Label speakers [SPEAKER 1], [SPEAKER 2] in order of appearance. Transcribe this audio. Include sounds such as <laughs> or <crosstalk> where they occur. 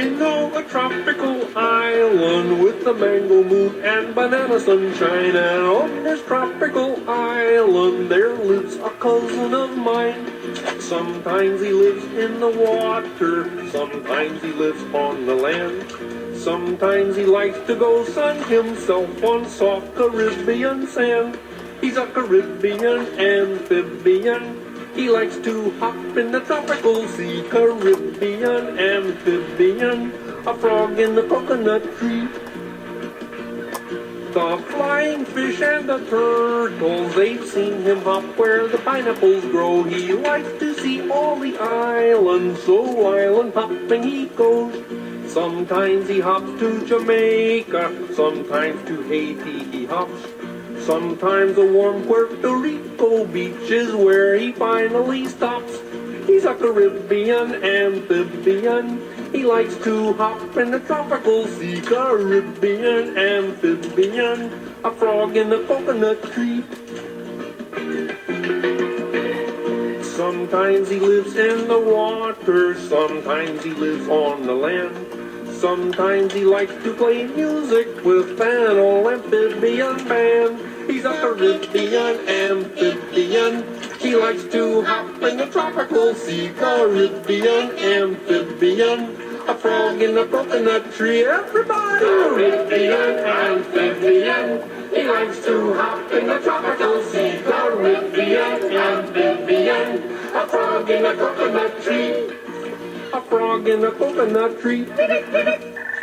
[SPEAKER 1] Into a tropical island with the mango moon and banana sunshine. And on this tropical island there lives a cousin of mine. Sometimes he lives in the water, sometimes he lives on the land. Sometimes he likes to go sun himself on soft Caribbean sand. He's a Caribbean amphibian. He likes to hop in the tropical sea, Caribbean amphibian, a frog in the coconut tree. The flying fish and the turtles, they've seen him hop where the pineapples grow. He likes to see all the islands, so island hopping he goes. Sometimes he hops to Jamaica, sometimes to Haiti he hops. Sometimes a warm Puerto Rico beach is where he finally stops. He's a Caribbean amphibian. He likes to hop in the tropical sea. Caribbean amphibian. A frog in the coconut tree. Sometimes he lives in the water, sometimes he lives on the land. Sometimes he likes to play music with an amphibian band. He's a Caribbean amphibian. He likes to hop in the tropical sea. Caribbean amphibian. A frog in a coconut tree. Everybody! Caribbean amphibian. He likes to hop in the tropical sea. Caribbean amphibian. A frog in a coconut tree. Frog in a coconut tree. <laughs>